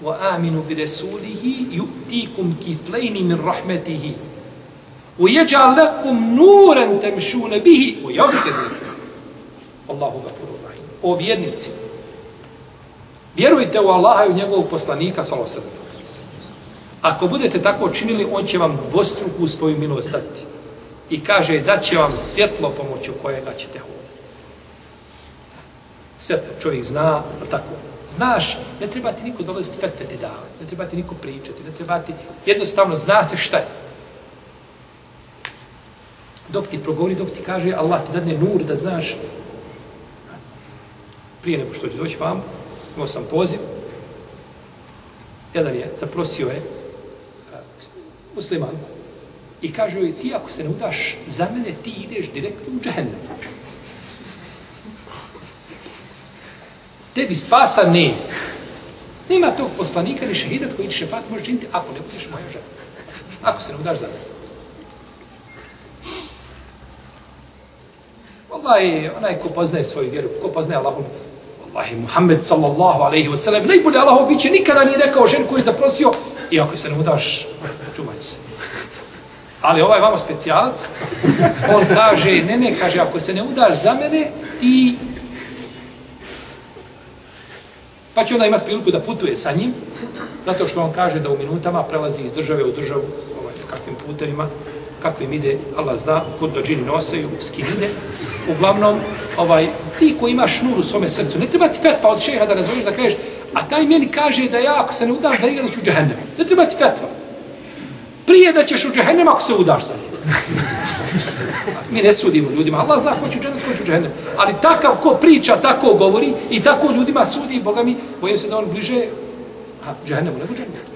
wa aminu bi resulihi, yu'tikum kiflejni min rahmetihi, u jeđa lekum nuren temšune bihi, u javite Allahu gafuru rahim. O vjernici, vjerujte u Allaha i u njegovog poslanika, salo sebe. Ako budete tako činili, on će vam dvostruku svoju milost dati. I kaže da će vam svjetlo pomoću kojega ćete hodati. Svjetlo čovjek zna, tako. Znaš, ne treba ti niko dolaziti fetveti davati, ne treba ti niko pričati, ne treba ti, jednostavno zna se šta je. Dok ti progovori, dok ti kaže Allah ti dadne nur da znaš prije nego što će doći vam, imao sam poziv, jedan je, zaprosio je musliman i kaže joj, ti ako se ne udaš za mene, ti ideš direktno u džehennem. Tebi spasa ne. Nema tog poslanika ni šehidat koji ti šefat može činiti ako ne budeš moja žena. Ako se ne udaš za mene. Wallahi, onaj ko poznaje svoju vjeru, ko poznaje Allahom, Wallahi, Muhammed sallallahu alaihi wa sallam, najbolje Allahov biće nikada nije rekao žen koji je zaprosio, i ako se ne udaš, čuvaj se. Ali ovaj vamo specijalac, on kaže, ne, ne, kaže, ako se ne udaš za mene, ti... Pa će onda imati priliku da putuje sa njim, zato što on kaže da u minutama prelazi iz države u državu, ovaj, kakvim putevima, kakvim ide, Allah zna, kod do džini noseju, s kim ide. Uglavnom, ovaj, ti ko imaš šnur u svome srcu, ne treba ti fetva od šeha da razvoješ da kažeš, a taj meni kaže da ja ako se ne udam za njega da ću u džahennem. Ne treba ti fetva. Prije da ćeš u džehennem ako se udaš sa njim. Mi ne sudimo ljudima, Allah zna ko će u džahennem, ko će u džehennem. Ali takav ko priča, tako govori i tako ljudima sudi, Boga mi, bojim se da on bliže a, džehennemu nego džahennemu.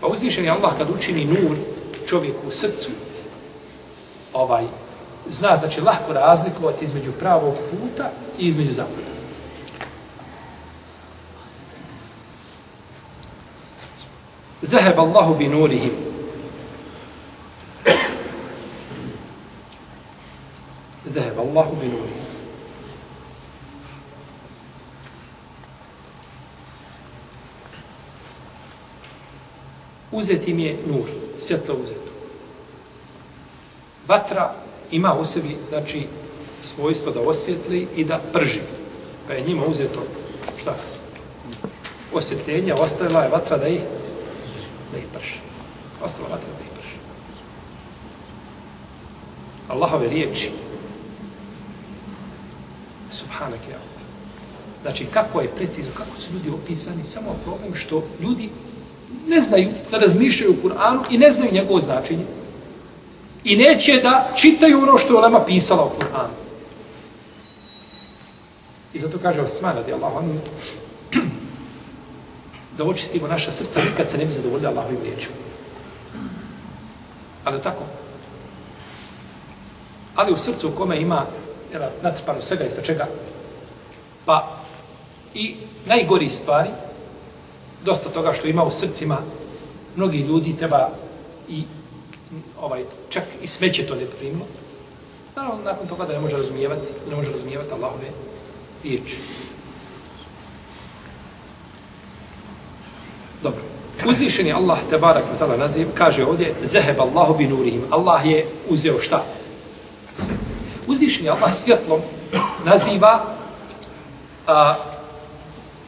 Pa uzvišen je Allah kad učini nur čovjeku u srcu, ovaj, zna, znači, lahko razlikovati između pravog puta i između zabuda. Zaheb Allahu bi nurihim. Zaheb Allahu bi nurihim. uzeti im je nur, svjetlo uzeto. Vatra ima u sebi, znači, svojstvo da osvjetli i da prži. Pa je njima uzeto, šta? Osvjetljenje, ostavila je vatra da ih, da ih prši. Ostala vatra da ih prši. Allahove riječi, subhanak je Allah. Znači, kako je precizno, kako su ljudi opisani, samo problem što ljudi ne znaju da razmišljaju u Kur'anu i ne znaju njegovo značenje. I neće da čitaju ono što je Olema pisala u Kur'anu. I zato kaže Osman radi Allah, da očistimo naša srca, nikad se ne bi zadovoljili Allahovim riječima. Ali tako? Ali u srcu u kome ima jela, natrpano svega isto čega, pa i najgori stvari, dosta toga što ima u srcima, mnogi ljudi treba i ovaj, čak i smeće to ne primilo. Naravno, nakon toga da ne može razumijevati, ne može razumijevati Allahove riječi. Dobro. Uzvišeni Allah, te barak tala naziv, kaže ovdje, zeheb Allahu bi nurihim. Allah je uzeo šta? Uzvišeni Allah svjetlom naziva a,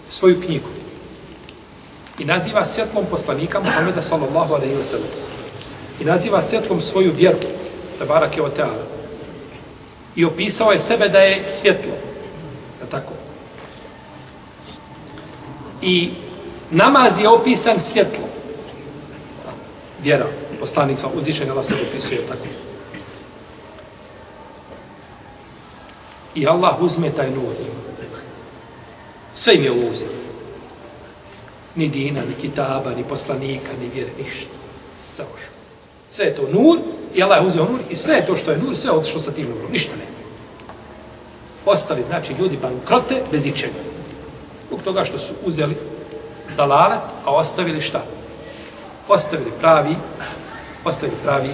svoju knjigu. I naziva svjetlom poslanika Muhammeda sallallahu alaihi wa sallam. I naziva svjetlom svoju vjeru. Te barak je o teala. I opisao je sebe da je svjetlo. Je tako? I namaz je opisan svjetlo. Vjera, poslanica, uzvišenja Allah se opisuje tako. I Allah uzme taj nur. Sve im je uzeo. Ni dina, ni kitaba, ni poslanika, ni vjere, ništa. Završeno. Sve je to nur, i Allah je uzeo nur, i sve je to što je nur, sve je otišlo sa tim nurom, ništa ne. Ostali, znači, ljudi bankrote bez ičega. Zbog toga što su uzeli dalalet, a ostavili šta? Ostavili pravi, ostavili pravi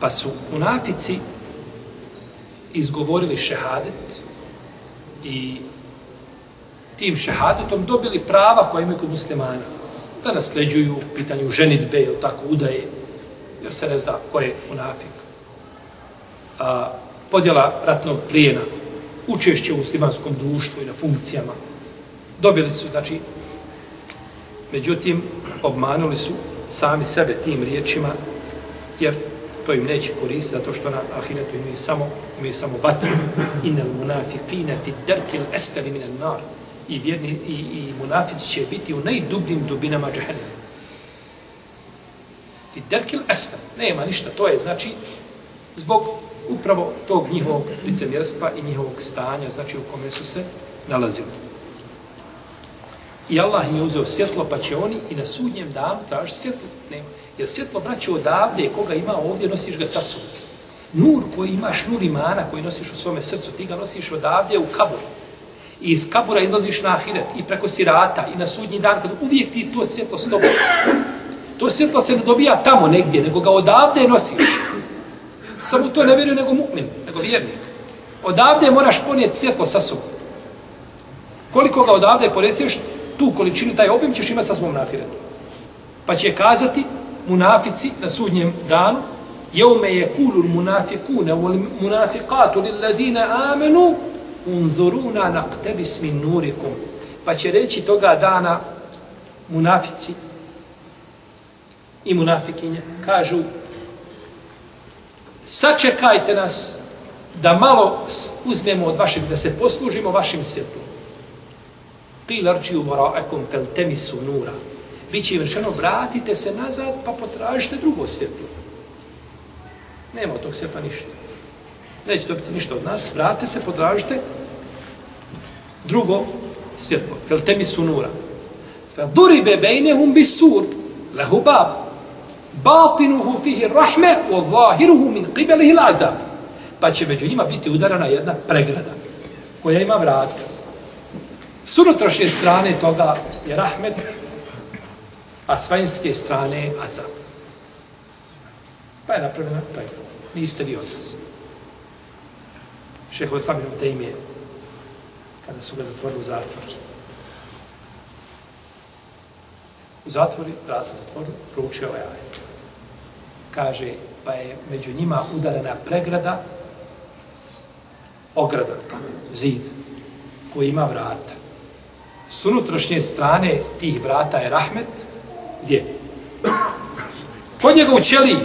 Pa su unafici izgovorili šehadet i tim šehadetom dobili prava koja imaju kod muslimana. Da nasleđuju pitanju ženitbe ili tako udaje, jer se ne zna ko je unafik podjela ratnog plijena, učešće u muslimanskom društvu i na funkcijama. Dobili su, znači, međutim, obmanuli su sami sebe tim riječima, jer to im neće koristiti, zato što na ahiretu imaju samo, imaju samo vatru. Inel munafiqine fi derkil eskali minel nar. I, vjerni, i, i munafici će biti u najdubljim dubinama džahennema. Fi derkil eskali. Nema ništa, to je, znači, zbog upravo tog njihovog licemjerstva i njihovog stanja, znači u kome su se nalazili. I Allah im je uzeo svjetlo, pa će oni i na sudnjem danu traži svjetlo. Nema. Jer svjetlo, braće, odavde, koga ima ovdje, nosiš ga sa sobom. Nur koji imaš, nur imana koji nosiš u svome srcu, ti ga nosiš odavde u kabur. I iz kabura izlaziš na ahiret i preko sirata i na sudnji dan, kad uvijek ti to svjetlo s tobom. To svjetlo se ne dobija tamo negdje, nego ga odavde nosiš. Samo to ne vjeruje nego mu'min, nego vjernik. Odavde moraš ponijeti svjetlo sa sobom. Koliko ga odavde poneseš, tu količinu, taj obim ćeš imati sa svom nahiretu. Pa će kazati munafici na sudnjem danu, jeume je kulul munafikune wal munafikatu lillazina amenu unzuruna naqtabis min nurikum. Pa će reći toga dana munafici i munafikinje kažu sačekajte nas da malo uzmemo od vašeg, da se poslužimo vašim svjetlom. Qila rđiju vara'akum fel temisu nura. Biće im rečeno, vratite se nazad pa potražite drugo svjetlo. Nema od tog svjetla ništa. Neće dobiti ništa od nas. Vratite se, potražite drugo svjetlo. Fel temisu nura. Fel duribe bejnehum bisur lehu babu batinuhu fihi rahme wa zahiruhu min qibalihi l'azab. Pa će među njima biti udarana jedna pregrada koja ima vrata. S unutrašnje strane toga je rahmet, a s vanjske strane je azab. Pa je napravljena pregrada. Niste vi od. Šeho je sami te ime kada su ga zatvorili u zatvor. U zatvori, vrata zatvorili, proučio ovaj ajet kaže, pa je među njima udarena pregrada, ograda, zid, koji ima vrata. S unutrašnje strane tih vrata je rahmet, gdje? Kod njega u ćeliji,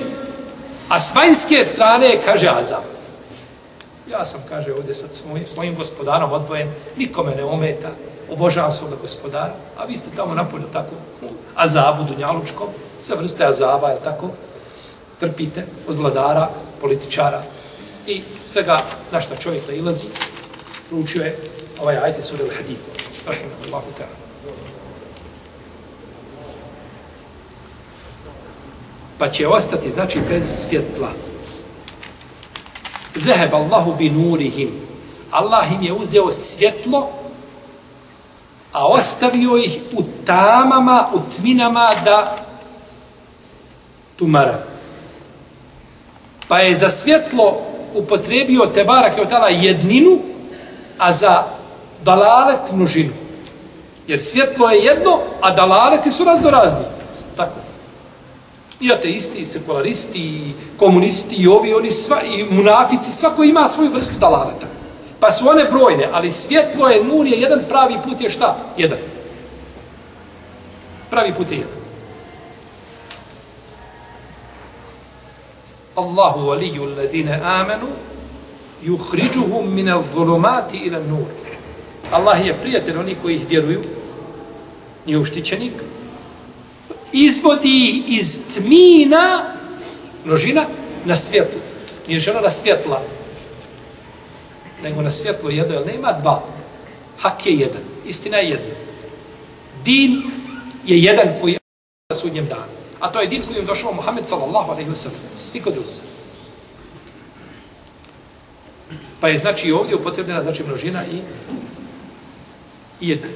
a s vanjske strane kaže Azam. Ja sam, kaže, ovdje sad svojim, svojim gospodarom odvojen, nikome ne ometa, obožavam svoga gospodara, a vi ste tamo napolju tako, u Azabu, Dunjalučkom, sve vrste Azaba, je tako, trpite od vladara, političara, i svega na što čovjek da ilazi, proučio je ovaj ajte sura al-Hadid. Rahimahullahu ta'ala. Pa će ostati, znači, bez svjetla. Zeheb Allahu bi nurihim. Allah im je uzeo svjetlo, a ostavio ih u tamama, u tminama da tumaraju Pa je za svjetlo upotrijebio Tebarak je otala jedninu, a za dalalet množinu. Jer svjetlo je jedno, a dalaleti su raznorazni. Tako. I ateisti, i sekularisti, i komunisti, i ovi, oni sva, i munafici, svako ima svoju vrstu dalaleta. Pa su one brojne, ali svjetlo je, nur je jedan, pravi put je šta? Jedan. Pravi put je jedan. Allahu waliju alladine amanu yukhrijuhum min adh-dhulumati ila an-nur. Allah je prijatelj onih koji ih vjeruju, nije uštićenik, izvodi iz tmina, množina, na svjetlo. Nije žena na svjetla, nego na svjetlo jedno, jer nema dva. Hak je jedan, istina je jedna. Din je jedan koji je na sudnjem danu. A to je din kojim došao Muhammed sallallahu alaihi wa sallam. Niko drugi. Pa je znači ovdje upotrebljena znači množina i, i jedna.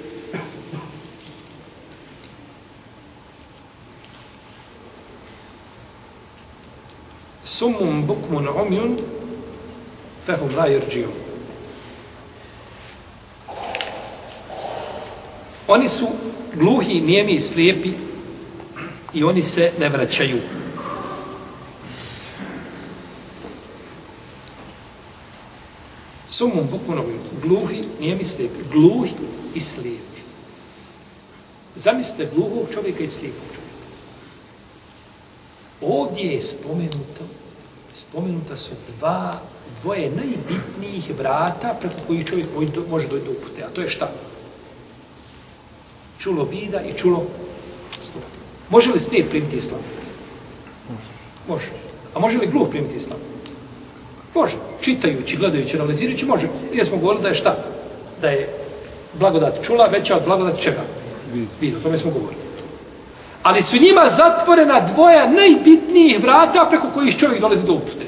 Sumum bukmun umjun fehum la jerđijum. Oni su gluhi, nijemi i slijepi i oni se ne vraćaju. Sumum bukmun gluhi, Gluhi, nijemi, slijepi. Gluhi i slijepi. Zamislite gluhog čovjeka i slijepog čovjeka. Ovdje je spomenuto, spomenuta su dva, dvoje najbitnijih vrata preko kojih čovjek može doći do upute. A to je šta? Čulo vida i čulo. Može li slijep primiti islam? Može. A može li gluh primiti islam? Može. Čitajući, gledajući, analizirajući, može. Jer smo govorili da je šta? Da je blagodat čula veća od blagodat čega? Vida. O tome smo govorili ali su njima zatvorena dvoja najbitnijih vrata preko kojih čovjek dolazi do upute.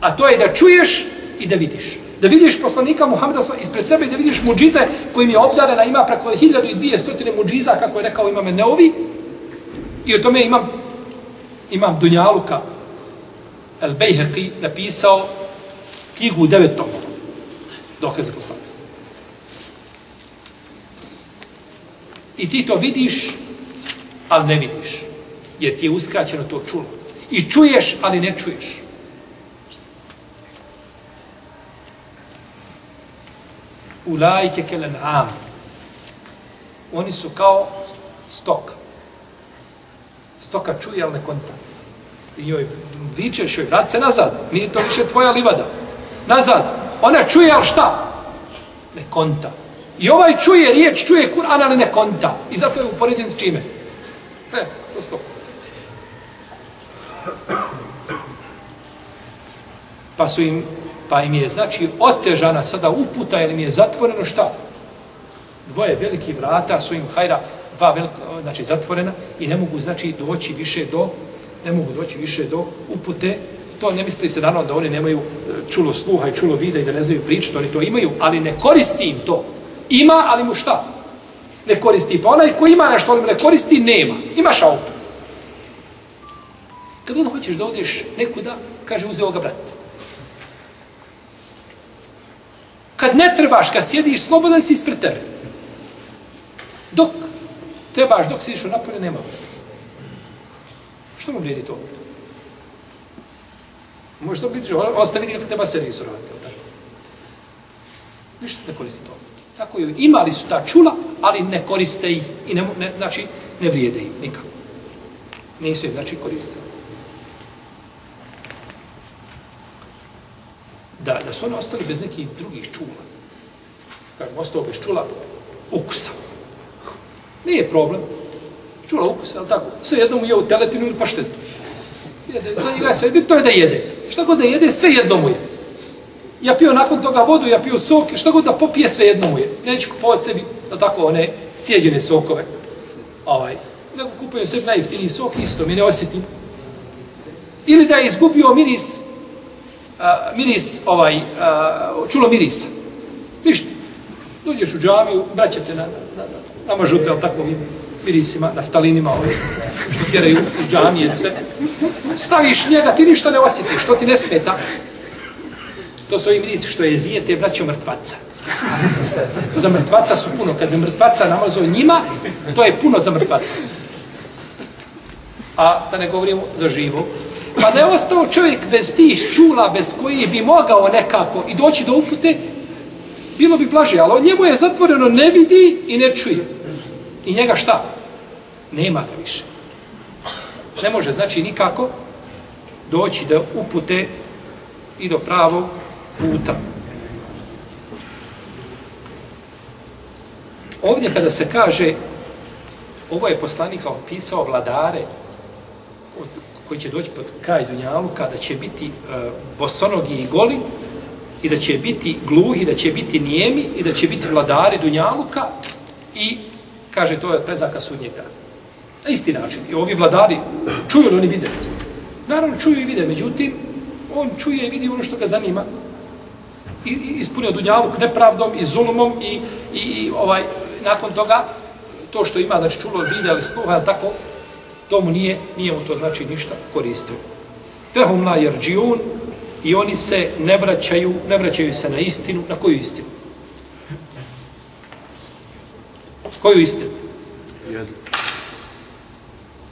A to je da čuješ i da vidiš. Da vidiš poslanika Muhammeda ispred sebe i da vidiš muđize kojim je obdarena, ima preko 1200 muđiza, kako je rekao imame Neovi. I o tome imam, imam Dunjaluka, El Bejheqi, napisao knjigu u devet tomova. Dokaze poslanstva. I ti to vidiš ali ne vidiš. Jer ti je uskraćeno to čulo. I čuješ, ali ne čuješ. Ulajke kelen am. Oni su kao stoka. Stoka čuje, ali ne konta. I joj vičeš joj, vrat se nazad. Nije to više tvoja livada. Nazad. Ona čuje, ali šta? Ne konta. I ovaj čuje riječ, čuje Kur'an, ali ne konta. I zato je upoređen s čime? E, sa sto. Pa su im, pa im je, znači, otežana sada uputa, jer im je zatvoreno šta? Dvoje veliki vrata su im, hajda, dva velika, znači, zatvorena i ne mogu, znači, doći više do, ne mogu doći više do upute. To ne misli se naravno da oni nemaju e, čulo sluha i čulo vida i da ne znaju pričati, oni to imaju, ali ne koristi im to. Ima, ali mu šta? ne koristi. Pa onaj ko ima nešto, on ne koristi, nema. Imaš auto. Kad on hoćeš da odeš nekuda, kaže uzeo ga brat. Kad ne trebaš, kad sjediš, slobodan si ispred tebe. Dok trebaš, dok si išao napolje, nema. Što mu vrijedi to? Možeš to biti, ostaviti kako treba servis uraditi. Ništa ne koristi to tako je, imali su ta čula, ali ne koriste ih i ne, ne, znači, ne vrijede im nikako. Nisu ih, znači, koristili. Da, da su oni ostali bez nekih drugih čula. Kažem, ostao bez čula ukusa. Nije problem. Čula ukus, ali tako. Sve jedno mu je u teletinu ili paštetu. Jede, za njega je sve to je da jede. Šta god da jede, sve jedno mu je. Ja pio nakon toga vodu, ja pio sok, što god da popije, sve jedno mu je. Neću kupovati sebi, da tako, one sjeđene sokove. Ovaj, nego kupujem sebi najjeftiniji sok, isto mi ne osjetim. Ili da je izgubio miris, uh, miris, ovaj, uh, čulo mirisa. Ništa. Dođeš u džamiju, vraćate na, na, na, namažute, ali tako mirisima, naftalinima, ovim, što tjeraju iz džamije sve. Staviš njega, ti ništa ne osjetiš, što ti ne smeta. To su ovi mirisi što je zijete, braćo mrtvaca. Za mrtvaca su puno. Kad je mrtvaca namazao njima, to je puno za mrtvaca. A da ne govorimo za živo. Pa da je ostao čovjek bez tih čula, bez koji bi mogao nekako i doći do upute, bilo bi blaže, ali njemu je zatvoreno, ne vidi i ne čuje. I njega šta? Nema ga više. Ne može, znači, nikako doći do upute i do pravog puta. Ovdje kada se kaže, ovo je poslanik opisao vladare od, koji će doći pod kraj Dunjaluka, kada će biti e, bosonogi i goli, i da će biti gluhi, da će biti nijemi, i da će biti vladari Dunjaluka, i kaže, to je prezaka sudnjeg dana. Na isti način. I ovi vladari, čuju li oni vide? Naravno, čuju i vide, međutim, on čuje i vidi ono što ga zanima, i, ispunio dunjaluk nepravdom i zulumom i, i, i ovaj nakon toga to što ima znači čulo vide ili sluha tako to mu nije nije mu to znači ništa koristilo fehum la yarjiun i oni se ne vraćaju ne vraćaju se na istinu na koju istinu koju istinu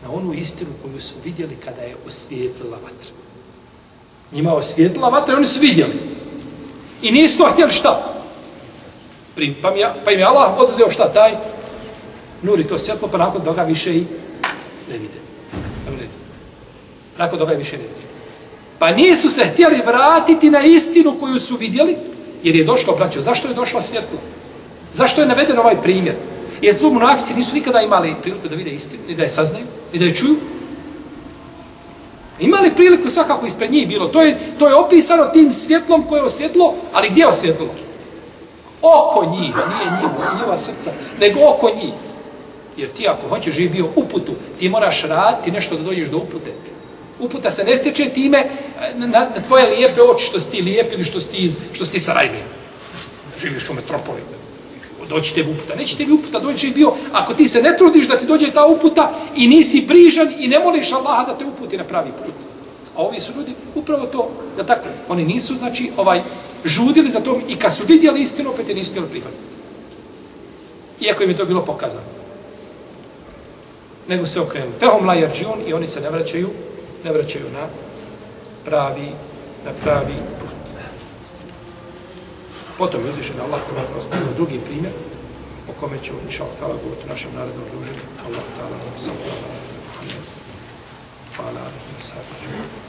na onu istinu koju su vidjeli kada je osvijetlila vatra njima osvijetlila vatra i oni su vidjeli I nisu to htjeli šta? Prim, pa, mi, pa im je Allah oduzeo šta taj? Nuri to svjetlo, pa nakon toga više i ne vide. Nakon toga više ne vide. Pa nisu se htjeli vratiti na istinu koju su vidjeli, jer je došlo, braćo, zašto je došla svjetlo? Zašto je naveden ovaj primjer? Jer zbog munafici nisu nikada imali priliku da vide istinu, ni da je saznaju, ni da je čuju, Imali priliku svakako ispred njih bilo. To je, to je opisano tim svjetlom koje je osvjetlo, ali gdje je osvjetlo? Oko njih, nije njih, njeva srca, nego oko njih. Jer ti ako hoćeš živi bio uputu, ti moraš raditi nešto da dođeš do upute. Uputa se ne stječe time na, na tvoje lijepe oči što si ti lijep ili što si ti, što si ti sarajni. Živiš u metropoli. Doći tebi uputa. Neće tebi uputa doći bio ako ti se ne trudiš da ti dođe ta uputa i nisi brižan i ne moliš Allaha da te uputi na pravi put. A ovi su ljudi upravo to, da tako, oni nisu, znači, ovaj, žudili za tom i kad su vidjeli istinu, opet je nisu htjeli prihvatiti. Iako im je to bilo pokazano. Nego se okrenuli. Fehom la jarđion i oni se ne vraćaju, ne vraćaju na pravi, na pravi put. Potom je uzvišen Allah koji vam rozpravio drugi primjer, o kome ću inša Allah govoriti u našem narodnom druženju. Allah ta'ala vam sallahu alaihi wa sallam. Hvala alaihi wa sallam.